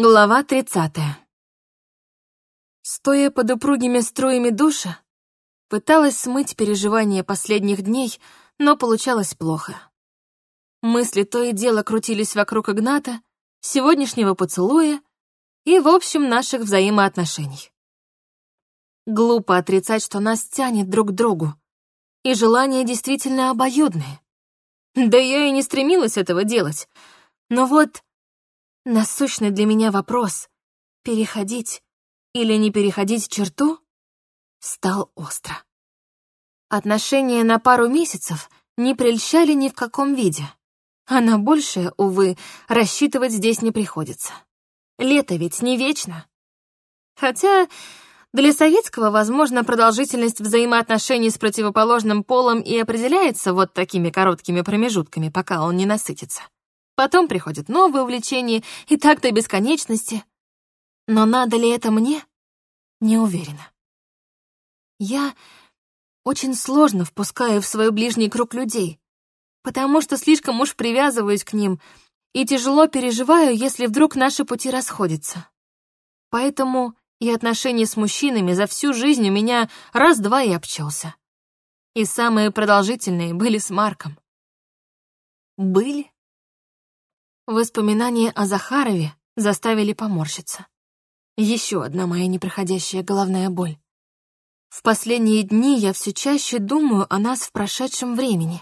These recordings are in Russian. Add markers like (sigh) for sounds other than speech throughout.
Глава 30. Стоя под упругими струями душа, пыталась смыть переживания последних дней, но получалось плохо. Мысли то и дело крутились вокруг Игната, сегодняшнего поцелуя и, в общем, наших взаимоотношений. Глупо отрицать, что нас тянет друг к другу, и желание действительно обоюдное. Да я и не стремилась этого делать, но вот Насущный для меня вопрос — переходить или не переходить черту — стал остро. Отношения на пару месяцев не прельщали ни в каком виде, а на большее, увы, рассчитывать здесь не приходится. Лето ведь не вечно. Хотя для советского, возможно, продолжительность взаимоотношений с противоположным полом и определяется вот такими короткими промежутками, пока он не насытится. Потом приходят новые увлечения, и так до бесконечности. Но надо ли это мне? Не уверена. Я очень сложно впускаю в свой ближний круг людей, потому что слишком уж привязываюсь к ним и тяжело переживаю, если вдруг наши пути расходятся. Поэтому и отношения с мужчинами за всю жизнь у меня раз-два и обчелся. И самые продолжительные были с Марком. Были? Воспоминания о Захарове заставили поморщиться. Еще одна моя непроходящая головная боль. В последние дни я все чаще думаю о нас в прошедшем времени.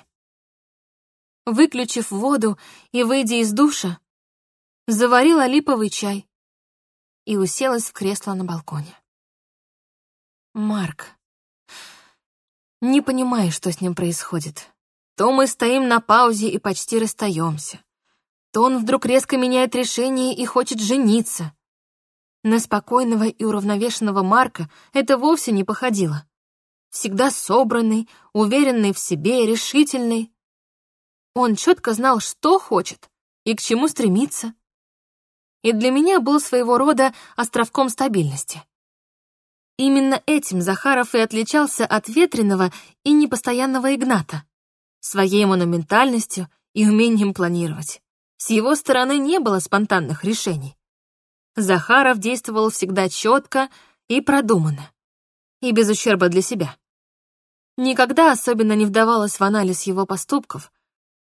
Выключив воду и выйдя из душа, заварила липовый чай и уселась в кресло на балконе. Марк. Не понимаю, что с ним происходит. То мы стоим на паузе и почти расстаемся то он вдруг резко меняет решение и хочет жениться. На спокойного и уравновешенного Марка это вовсе не походило. Всегда собранный, уверенный в себе, решительный. Он четко знал, что хочет и к чему стремится. И для меня был своего рода островком стабильности. Именно этим Захаров и отличался от ветреного и непостоянного Игната, своей монументальностью и умением планировать. С его стороны не было спонтанных решений. Захаров действовал всегда четко и продуманно, и без ущерба для себя. Никогда особенно не вдавалась в анализ его поступков,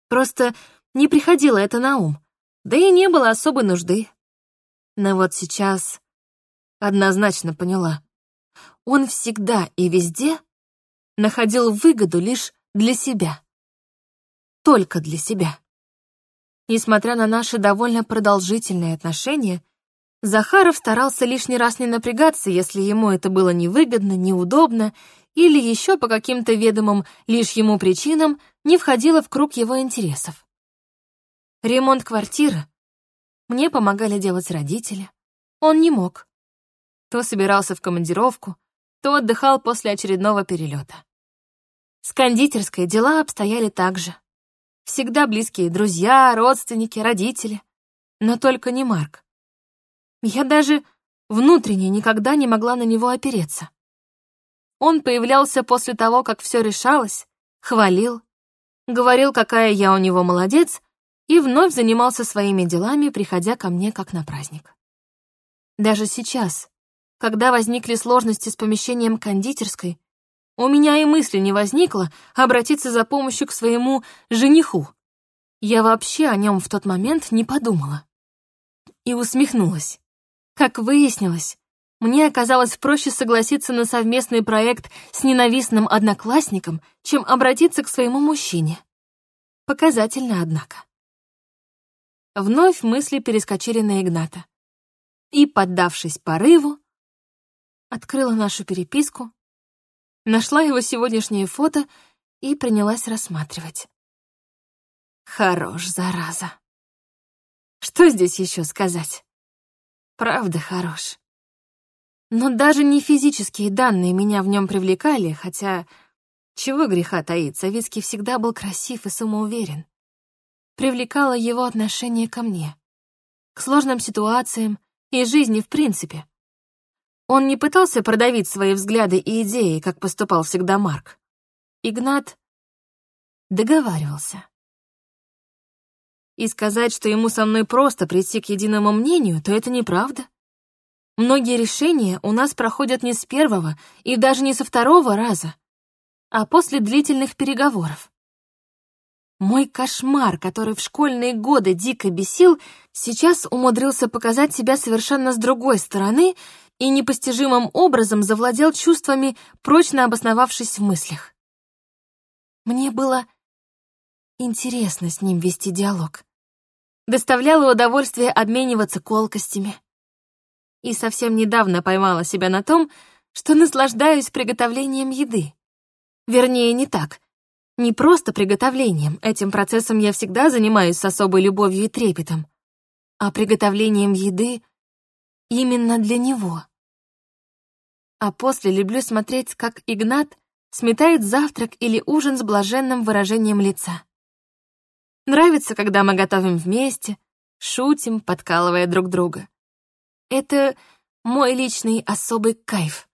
просто не приходило это на ум, да и не было особой нужды. Но вот сейчас однозначно поняла. Он всегда и везде находил выгоду лишь для себя. Только для себя. Несмотря на наши довольно продолжительные отношения, Захаров старался лишний раз не напрягаться, если ему это было невыгодно, неудобно или еще по каким-то ведомым лишь ему причинам не входило в круг его интересов. Ремонт квартиры мне помогали делать родители. Он не мог. То собирался в командировку, то отдыхал после очередного перелета. С кондитерской дела обстояли так же. Всегда близкие друзья, родственники, родители. Но только не Марк. Я даже внутренне никогда не могла на него опереться. Он появлялся после того, как все решалось, хвалил, говорил, какая я у него молодец, и вновь занимался своими делами, приходя ко мне как на праздник. Даже сейчас, когда возникли сложности с помещением кондитерской, у меня и мысли не возникло обратиться за помощью к своему жениху. Я вообще о нем в тот момент не подумала. И усмехнулась. Как выяснилось, мне оказалось проще согласиться на совместный проект с ненавистным одноклассником, чем обратиться к своему мужчине. Показательно, однако. Вновь мысли перескочили на Игната. И, поддавшись порыву, открыла нашу переписку, Нашла его сегодняшнее фото и принялась рассматривать. Хорош, зараза. Что здесь еще сказать? Правда хорош. Но даже не физические данные меня в нем привлекали, хотя чего греха таить, Савицкий всегда был красив и самоуверен. Привлекало его отношение ко мне, к сложным ситуациям и жизни в принципе. Он не пытался продавить свои взгляды и идеи, как поступал всегда Марк. Игнат договаривался. и сказать, что ему со мной просто прийти к единому мнению, то это неправда. Многие решения у нас проходят не с первого и даже не со второго раза, а после длительных переговоров. Мой кошмар, который в школьные годы дико бесил, сейчас умудрился показать себя совершенно с другой стороны и непостижимым образом завладел чувствами, прочно обосновавшись в мыслях. Мне было интересно с ним вести диалог. Доставляло удовольствие обмениваться колкостями. И совсем недавно поймала себя на том, что наслаждаюсь приготовлением еды. Вернее, не так. Не просто приготовлением, этим процессом я всегда занимаюсь с особой любовью и трепетом, а приготовлением еды именно для него. А после люблю смотреть, как Игнат сметает завтрак или ужин с блаженным выражением лица. Нравится, когда мы готовим вместе, шутим, подкалывая друг друга. Это мой личный особый кайф.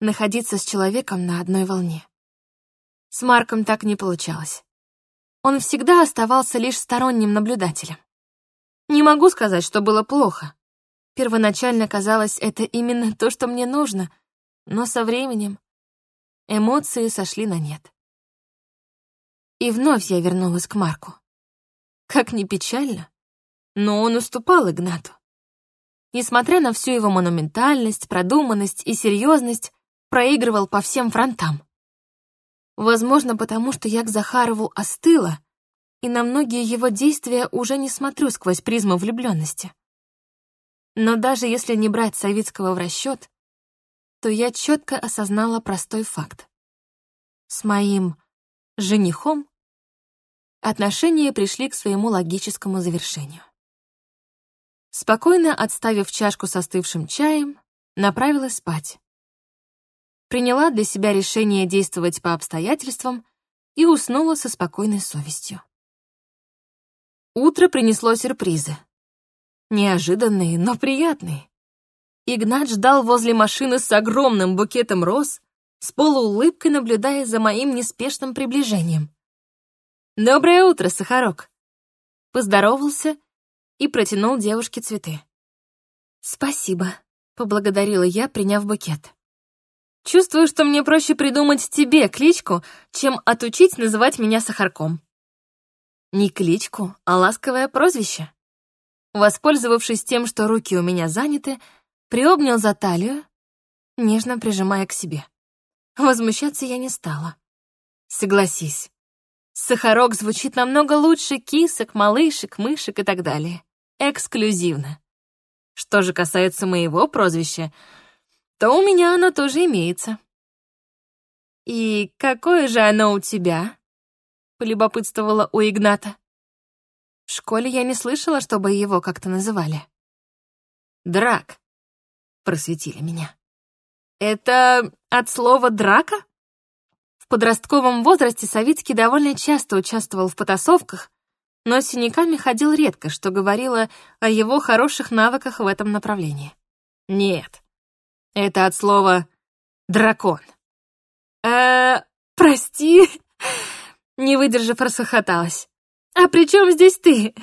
Находиться с человеком на одной волне. С Марком так не получалось. Он всегда оставался лишь сторонним наблюдателем. Не могу сказать, что было плохо. Первоначально казалось, это именно то, что мне нужно, но со временем эмоции сошли на нет. И вновь я вернулась к Марку. Как ни печально, но он уступал Игнату. Несмотря на всю его монументальность, продуманность и серьезность, проигрывал по всем фронтам. Возможно, потому что я к Захарову остыла, и на многие его действия уже не смотрю сквозь призму влюбленности. Но даже если не брать Савицкого в расчет, то я четко осознала простой факт. С моим женихом отношения пришли к своему логическому завершению. Спокойно отставив чашку с остывшим чаем, направилась спать приняла для себя решение действовать по обстоятельствам и уснула со спокойной совестью. Утро принесло сюрпризы. Неожиданные, но приятные. Игнат ждал возле машины с огромным букетом роз, с полуулыбкой наблюдая за моим неспешным приближением. «Доброе утро, Сахарок!» Поздоровался и протянул девушке цветы. «Спасибо», — поблагодарила я, приняв букет. Чувствую, что мне проще придумать тебе кличку, чем отучить называть меня Сахарком. Не кличку, а ласковое прозвище. Воспользовавшись тем, что руки у меня заняты, приобнял за талию, нежно прижимая к себе. Возмущаться я не стала. Согласись, Сахарок звучит намного лучше кисок, малышек, мышек и так далее. Эксклюзивно. Что же касается моего прозвища, то у меня оно тоже имеется. «И какое же оно у тебя?» — полюбопытствовала у Игната. В школе я не слышала, чтобы его как-то называли. «Драк», — просветили меня. «Это от слова «драка»?» В подростковом возрасте Савицкий довольно часто участвовал в потасовках, но с синяками ходил редко, что говорило о его хороших навыках в этом направлении. Нет, это от слова «дракон». «Э, прости», (laughs) — не выдержав, расхохоталась. «А при чем здесь ты?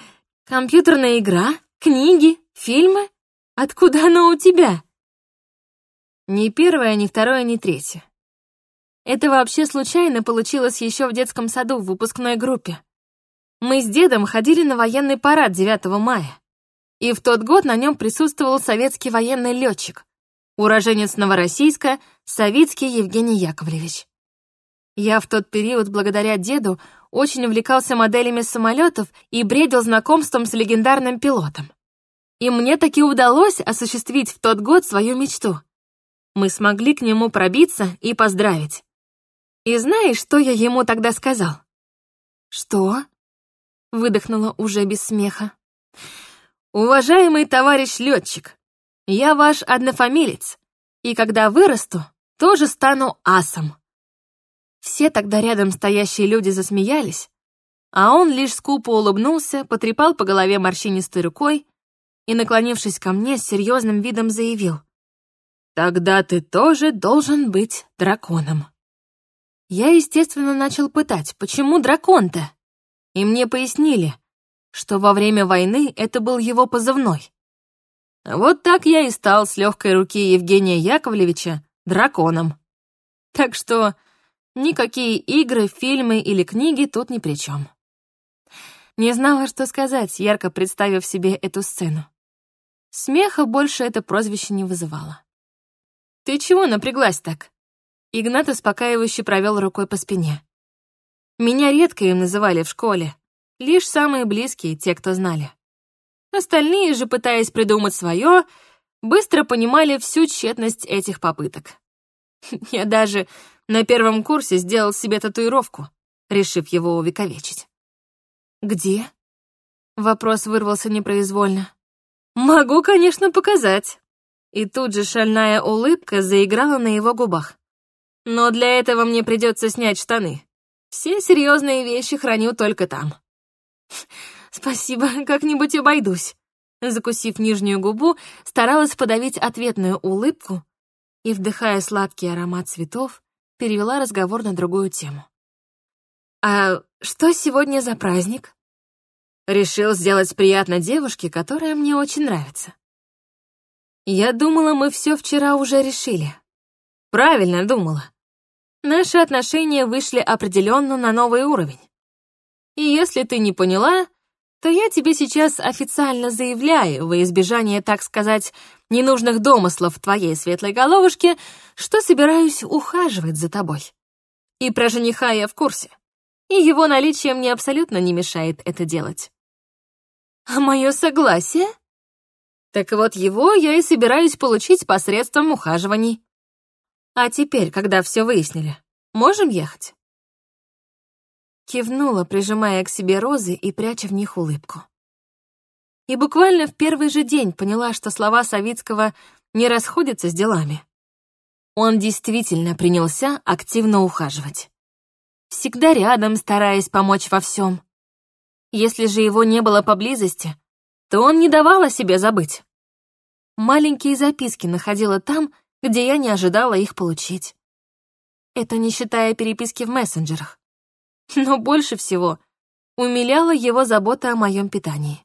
Компьютерная игра? Книги? Фильмы? Откуда оно у тебя?» Ни первое, ни второе, ни третье. Это вообще случайно получилось еще в детском саду в выпускной группе. Мы с дедом ходили на военный парад 9 мая, и в тот год на нем присутствовал советский военный летчик, уроженец Новороссийска, Савицкий Евгений Яковлевич. Я в тот период, благодаря деду, очень увлекался моделями самолетов и бредил знакомством с легендарным пилотом. И мне таки удалось осуществить в тот год свою мечту. Мы смогли к нему пробиться и поздравить. И знаешь, что я ему тогда сказал? «Что?» — выдохнула уже без смеха. «Уважаемый товарищ летчик, я ваш однофамилец, и когда вырасту, тоже стану асом». Все тогда рядом стоящие люди засмеялись, а он лишь скупо улыбнулся, потрепал по голове морщинистой рукой и, наклонившись ко мне, с серьезным видом заявил. «Тогда ты тоже должен быть драконом». Я, естественно, начал пытать, почему дракон-то? И мне пояснили, что во время войны это был его позывной. Вот так я и стал с легкой руки Евгения Яковлевича драконом. Так что никакие игры, фильмы или книги тут ни при чем. Не знала, что сказать, ярко представив себе эту сцену. Смеха больше это прозвище не вызывало. «Ты чего напряглась так?» Игнат успокаивающе провел рукой по спине. «Меня редко им называли в школе. Лишь самые близкие, те, кто знали. Остальные же, пытаясь придумать свое, быстро понимали всю тщетность этих попыток. (laughs) Я даже на первом курсе сделал себе татуировку, решив его увековечить. «Где?» Вопрос вырвался непроизвольно. «Могу, конечно, показать». И тут же шальная улыбка заиграла на его губах. «Но для этого мне придется снять штаны. Все серьезные вещи храню только там». (laughs) «Спасибо, как-нибудь обойдусь». Закусив нижнюю губу, старалась подавить ответную улыбку и, вдыхая сладкий аромат цветов, перевела разговор на другую тему. «А что сегодня за праздник?» Решил сделать приятно девушке, которая мне очень нравится. Я думала, мы все вчера уже решили. Правильно думала. Наши отношения вышли определенно на новый уровень. И если ты не поняла, то я тебе сейчас официально заявляю, во избежание, так сказать, ненужных домыслов в твоей светлой головушке, что собираюсь ухаживать за тобой. И про жениха я в курсе. И его наличие мне абсолютно не мешает это делать. А мое согласие? Так вот его я и собираюсь получить посредством ухаживаний. А теперь, когда все выяснили, можем ехать? Кивнула, прижимая к себе розы и пряча в них улыбку. И буквально в первый же день поняла, что слова Савицкого не расходятся с делами. Он действительно принялся активно ухаживать. Всегда рядом, стараясь помочь во всем. Если же его не было поблизости, то он не давал о себе забыть. Маленькие записки находила там, где я не ожидала их получить. Это не считая переписки в мессенджерах но больше всего умиляла его забота о моем питании.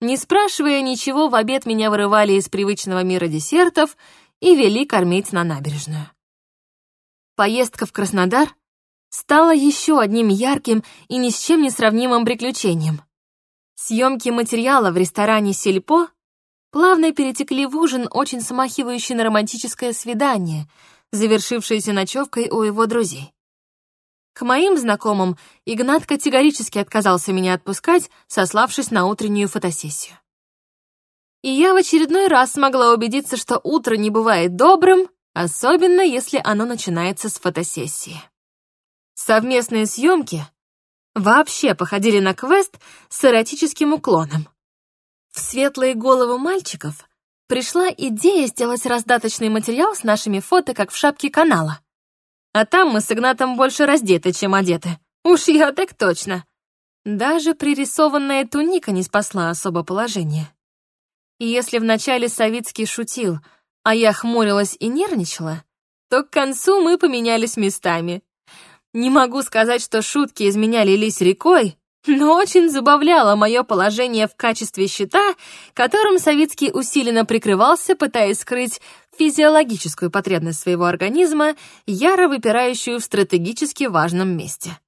Не спрашивая ничего, в обед меня вырывали из привычного мира десертов и вели кормить на набережную. Поездка в Краснодар стала еще одним ярким и ни с чем не сравнимым приключением. Съемки материала в ресторане «Сельпо» плавно перетекли в ужин, очень смахивающий на романтическое свидание, завершившееся ночевкой у его друзей. К моим знакомым Игнат категорически отказался меня отпускать, сославшись на утреннюю фотосессию. И я в очередной раз смогла убедиться, что утро не бывает добрым, особенно если оно начинается с фотосессии. Совместные съемки вообще походили на квест с эротическим уклоном. В светлые головы мальчиков пришла идея сделать раздаточный материал с нашими фото, как в шапке канала. А там мы с Игнатом больше раздеты, чем одеты. Уж я так точно. Даже пририсованная туника не спасла особо положение. И если вначале Савицкий шутил, а я хмурилась и нервничала, то к концу мы поменялись местами. Не могу сказать, что шутки из меня лились рекой, но очень забавляло мое положение в качестве щита, которым Савицкий усиленно прикрывался, пытаясь скрыть физиологическую потребность своего организма, яро выпирающую в стратегически важном месте.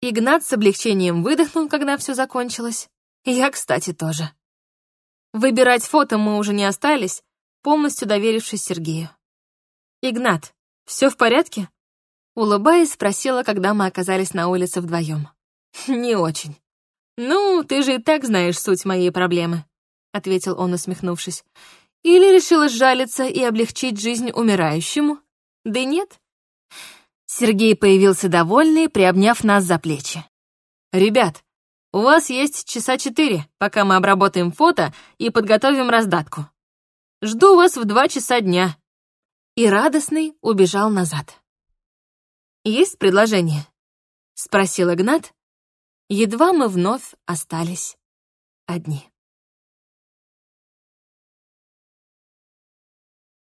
Игнат с облегчением выдохнул, когда все закончилось. Я, кстати, тоже. Выбирать фото мы уже не остались, полностью доверившись Сергею. «Игнат, все в порядке?» Улыбаясь, спросила, когда мы оказались на улице вдвоем. (laughs) «Не очень. Ну, ты же и так знаешь суть моей проблемы», — ответил он, усмехнувшись. «Или решила сжалиться и облегчить жизнь умирающему? Да нет». Сергей появился довольный, приобняв нас за плечи. «Ребят, у вас есть часа четыре, пока мы обработаем фото и подготовим раздатку. Жду вас в два часа дня». И радостный убежал назад. «Есть предложение?» — спросил Игнат, Едва мы вновь остались одни.